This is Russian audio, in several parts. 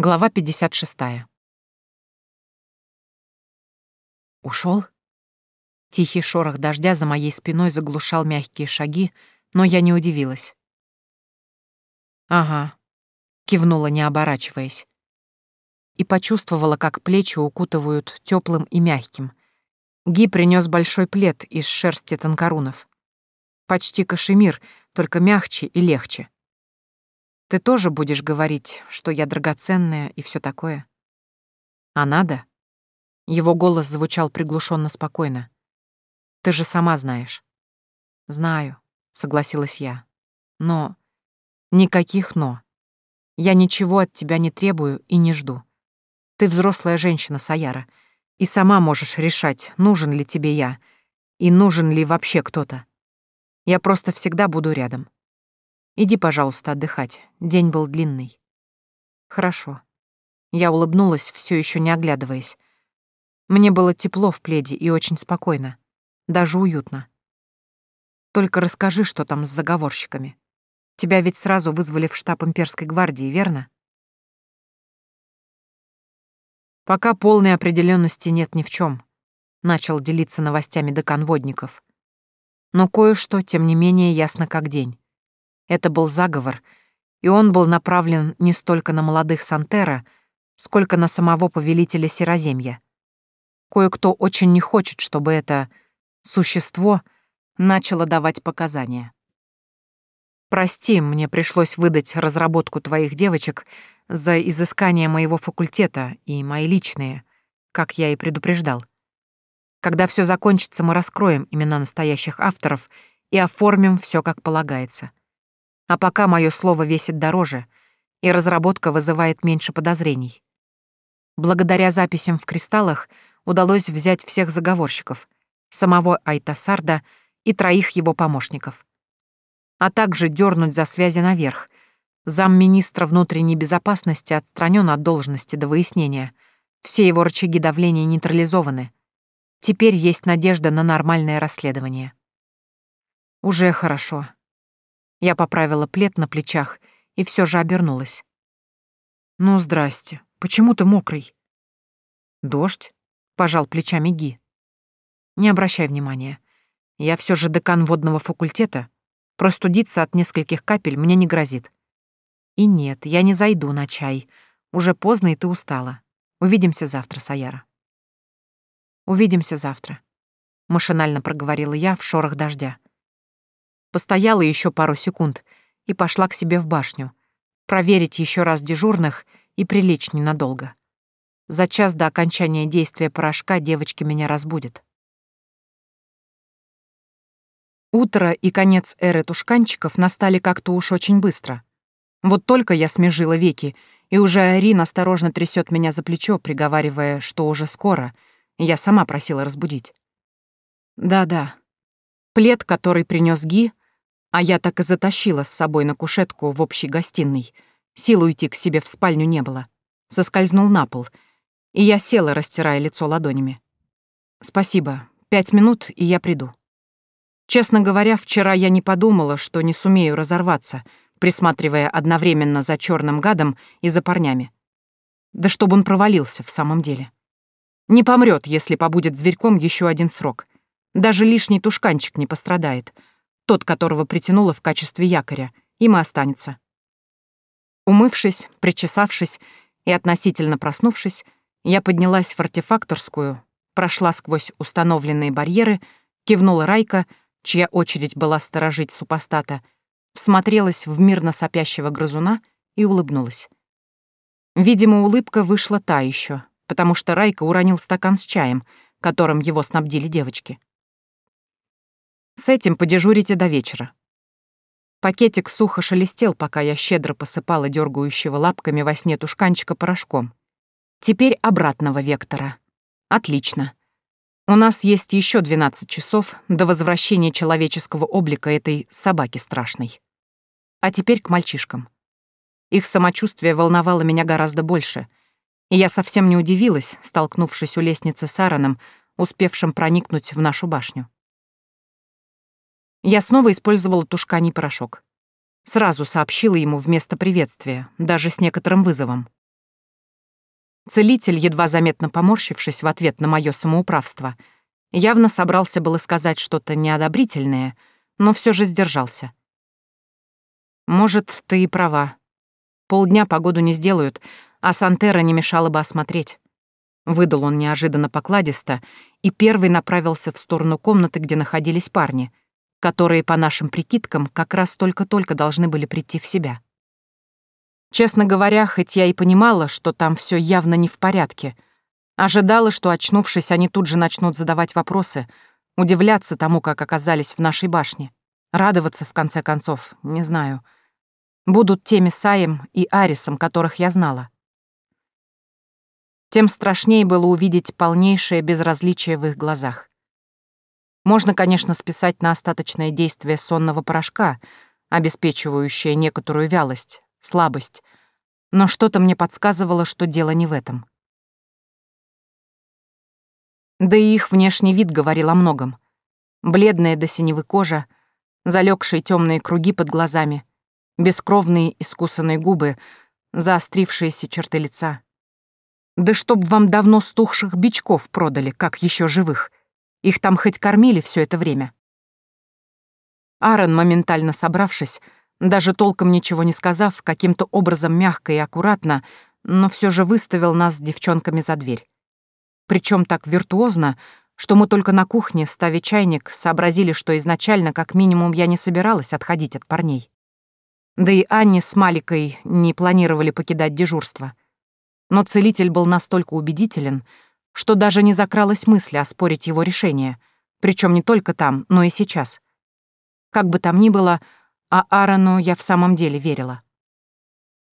Глава 56. Ушел? Тихий шорох дождя за моей спиной заглушал мягкие шаги, но я не удивилась. «Ага», — кивнула, не оборачиваясь. И почувствовала, как плечи укутывают теплым и мягким. Ги принес большой плед из шерсти танкарунов. Почти кашемир, только мягче и легче. Ты тоже будешь говорить, что я драгоценная и все такое? А надо? Его голос звучал приглушенно спокойно. Ты же сама знаешь. Знаю, согласилась я. Но... Никаких «но». Я ничего от тебя не требую и не жду. Ты взрослая женщина, Саяра, и сама можешь решать, нужен ли тебе я, и нужен ли вообще кто-то. Я просто всегда буду рядом. Иди, пожалуйста, отдыхать. День был длинный. Хорошо. Я улыбнулась, все еще не оглядываясь. Мне было тепло в пледе и очень спокойно. Даже уютно. Только расскажи, что там с заговорщиками. Тебя ведь сразу вызвали в штаб имперской гвардии, верно? Пока полной определенности нет ни в чем. Начал делиться новостями декан водников. Но кое-что, тем не менее, ясно как день. Это был заговор, и он был направлен не столько на молодых Сантера, сколько на самого повелителя Сероземья. Кое-кто очень не хочет, чтобы это существо начало давать показания. Прости, мне пришлось выдать разработку твоих девочек за изыскание моего факультета и мои личные, как я и предупреждал. Когда все закончится, мы раскроем имена настоящих авторов и оформим все как полагается. А пока мое слово весит дороже, и разработка вызывает меньше подозрений. Благодаря записям в кристаллах удалось взять всех заговорщиков, самого Айтасарда и троих его помощников. А также дернуть за связи наверх. Замминистра внутренней безопасности отстранен от должности до выяснения. Все его рычаги давления нейтрализованы. Теперь есть надежда на нормальное расследование. Уже хорошо. Я поправила плед на плечах и все же обернулась. «Ну, здрасте. Почему ты мокрый?» «Дождь?» — пожал плечами Ги. «Не обращай внимания. Я все же декан водного факультета. Простудиться от нескольких капель мне не грозит. И нет, я не зайду на чай. Уже поздно, и ты устала. Увидимся завтра, Саяра». «Увидимся завтра», — машинально проговорила я в шорох дождя. Постояла еще пару секунд и пошла к себе в башню. Проверить еще раз дежурных и прилечь ненадолго. За час до окончания действия порошка девочки меня разбудят. Утро и конец эры тушканчиков настали как-то уж очень быстро. Вот только я смежила веки, и уже Арин осторожно трясет меня за плечо, приговаривая, что уже скоро. Я сама просила разбудить. Да-да. Плед, который принес Ги, а я так и затащила с собой на кушетку в общей гостиной. Сил уйти к себе в спальню не было. Соскользнул на пол, и я села, растирая лицо ладонями. «Спасибо. Пять минут, и я приду». Честно говоря, вчера я не подумала, что не сумею разорваться, присматривая одновременно за черным гадом и за парнями. Да чтобы он провалился в самом деле. Не помрет, если побудет зверьком еще один срок. Даже лишний тушканчик не пострадает — тот, которого притянула в качестве якоря, им и останется. Умывшись, причесавшись и относительно проснувшись, я поднялась в артефакторскую, прошла сквозь установленные барьеры, кивнула Райка, чья очередь была сторожить супостата, всмотрелась в мирно сопящего грызуна и улыбнулась. Видимо, улыбка вышла та еще, потому что Райка уронил стакан с чаем, которым его снабдили девочки. С этим подежурите до вечера. Пакетик сухо шелестел, пока я щедро посыпала дергающего лапками во сне тушканчика порошком. Теперь обратного вектора. Отлично. У нас есть еще 12 часов до возвращения человеческого облика этой собаки страшной. А теперь к мальчишкам. Их самочувствие волновало меня гораздо больше, и я совсем не удивилась, столкнувшись у лестницы с Аароном, успевшим проникнуть в нашу башню. Я снова использовала тушканий порошок. Сразу сообщила ему вместо приветствия, даже с некоторым вызовом. Целитель, едва заметно поморщившись в ответ на мое самоуправство, явно собрался было сказать что-то неодобрительное, но все же сдержался. «Может, ты и права. Полдня погоду не сделают, а Сантера не мешало бы осмотреть». Выдал он неожиданно покладисто и первый направился в сторону комнаты, где находились парни, которые, по нашим прикидкам, как раз только-только должны были прийти в себя. Честно говоря, хоть я и понимала, что там все явно не в порядке, ожидала, что, очнувшись, они тут же начнут задавать вопросы, удивляться тому, как оказались в нашей башне, радоваться, в конце концов, не знаю. Будут теми Саем и Арисом, которых я знала. Тем страшнее было увидеть полнейшее безразличие в их глазах. Можно, конечно, списать на остаточное действие сонного порошка, обеспечивающее некоторую вялость, слабость, но что-то мне подсказывало, что дело не в этом. Да и их внешний вид говорил о многом. Бледная до синевы кожа, залегшие темные круги под глазами, бескровные искусанные губы, заострившиеся черты лица. Да чтоб вам давно стухших бичков продали, как еще живых. Их там хоть кормили все это время. Аарон, моментально собравшись, даже толком ничего не сказав, каким-то образом мягко и аккуратно, но все же выставил нас с девчонками за дверь. Причем так виртуозно, что мы только на кухне, ставя чайник, сообразили, что изначально, как минимум, я не собиралась отходить от парней. Да и Анне с Маликой не планировали покидать дежурство. Но целитель был настолько убедителен, что даже не закралась мысль оспорить его решение, причем не только там, но и сейчас. Как бы там ни было, а Аарону я в самом деле верила.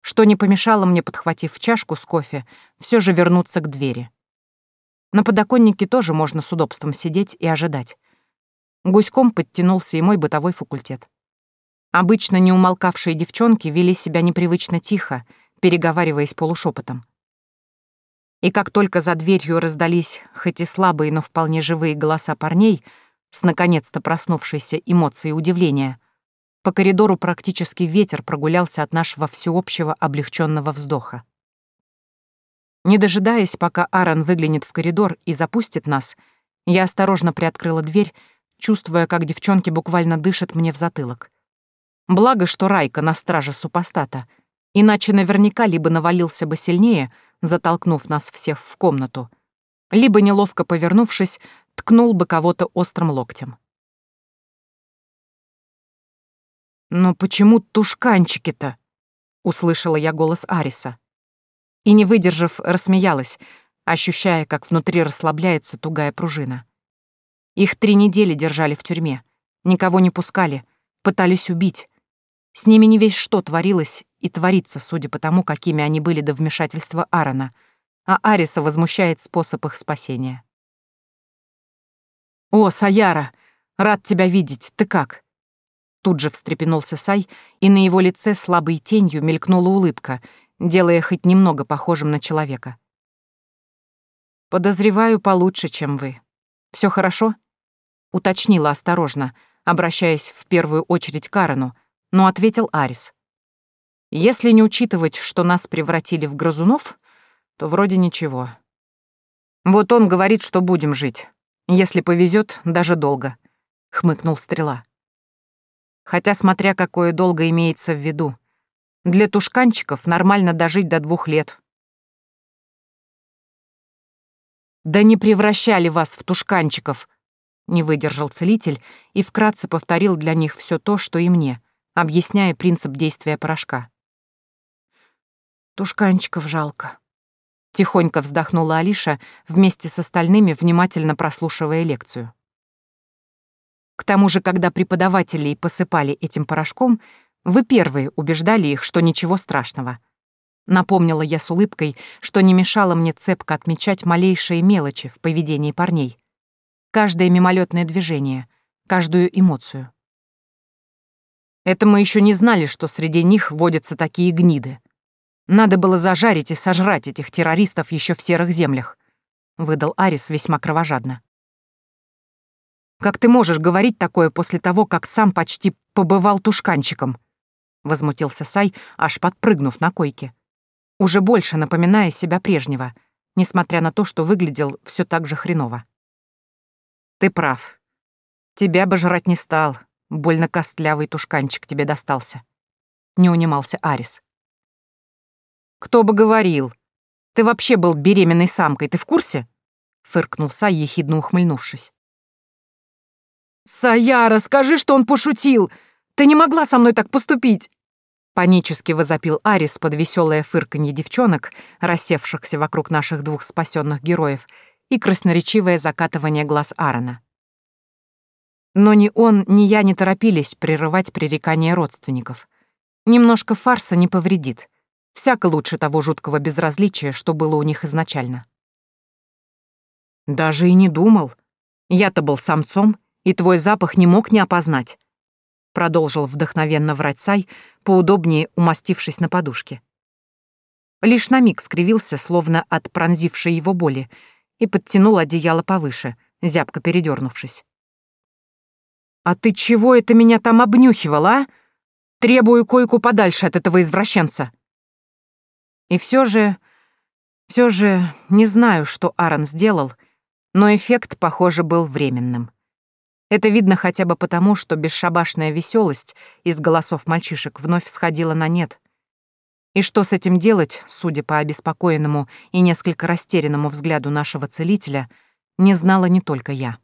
Что не помешало мне, подхватив чашку с кофе, все же вернуться к двери. На подоконнике тоже можно с удобством сидеть и ожидать. Гуськом подтянулся и мой бытовой факультет. Обычно неумолкавшие девчонки вели себя непривычно тихо, переговариваясь полушепотом. И как только за дверью раздались, хоть и слабые, но вполне живые голоса парней, с наконец-то проснувшейся эмоцией удивления — по коридору практически ветер прогулялся от нашего всеобщего облегченного вздоха. Не дожидаясь, пока Аарон выглянет в коридор и запустит нас, я осторожно приоткрыла дверь, чувствуя, как девчонки буквально дышат мне в затылок. Благо, что Райка на страже супостата, иначе наверняка либо навалился бы сильнее, затолкнув нас всех в комнату, либо, неловко повернувшись, ткнул бы кого-то острым локтем. «Но почему тушканчики-то?» — услышала я голос Ариса. И, не выдержав, рассмеялась, ощущая, как внутри расслабляется тугая пружина. Их три недели держали в тюрьме, никого не пускали, пытались убить. С ними не весь что творилось и творится, судя по тому, какими они были до вмешательства Аарона, а Ариса возмущает способ их спасения. «О, Саяра, рад тебя видеть, ты как?» Тут же встрепенулся Сай, и на его лице слабой тенью мелькнула улыбка, делая хоть немного похожим на человека. «Подозреваю получше, чем вы. Все хорошо?» — уточнила осторожно, обращаясь в первую очередь к Карену, но ответил Арис. «Если не учитывать, что нас превратили в грызунов, то вроде ничего. Вот он говорит, что будем жить. Если повезет, даже долго», — хмыкнул Стрела. Хотя смотря какое долго имеется в виду. Для тушканчиков нормально дожить до двух лет. «Да не превращали вас в тушканчиков!» Не выдержал целитель и вкратце повторил для них все то, что и мне, объясняя принцип действия порошка. «Тушканчиков жалко», — тихонько вздохнула Алиша вместе с остальными, внимательно прослушивая лекцию. К тому же, когда преподавателей посыпали этим порошком, вы первые убеждали их, что ничего страшного. Напомнила я с улыбкой, что не мешало мне цепко отмечать малейшие мелочи в поведении парней. Каждое мимолетное движение, каждую эмоцию. Это мы еще не знали, что среди них водятся такие гниды. Надо было зажарить и сожрать этих террористов еще в серых землях, выдал Арис весьма кровожадно. Как ты можешь говорить такое после того, как сам почти побывал тушканчиком?» Возмутился Сай, аж подпрыгнув на койке. уже больше напоминая себя прежнего, несмотря на то, что выглядел все так же хреново. «Ты прав. Тебя бы жрать не стал. Больно костлявый тушканчик тебе достался». Не унимался Арис. «Кто бы говорил? Ты вообще был беременной самкой, ты в курсе?» Фыркнул Сай, ехидно ухмыльнувшись. «Саяра, скажи, что он пошутил! Ты не могла со мной так поступить!» Панически возопил Арис под веселое фырканье девчонок, рассевшихся вокруг наших двух спасенных героев, и красноречивое закатывание глаз Аарона. Но ни он, ни я не торопились прерывать пререкания родственников. Немножко фарса не повредит. Всяко лучше того жуткого безразличия, что было у них изначально. Даже и не думал. Я-то был самцом, и твой запах не мог не опознать. Продолжил вдохновенно врать Сай, поудобнее умастившись на подушке. Лишь на миг скривился, словно от пронзившей его боли, и подтянул одеяло повыше, зябко передернувшись. «А ты чего это меня там обнюхивал, а? Требую койку подальше от этого извращенца!» И все же... все же не знаю, что Аарон сделал, но эффект, похоже, был временным. Это видно хотя бы потому, что бесшабашная веселость из голосов мальчишек вновь сходила на нет. И что с этим делать, судя по обеспокоенному и несколько растерянному взгляду нашего целителя, не знала не только я.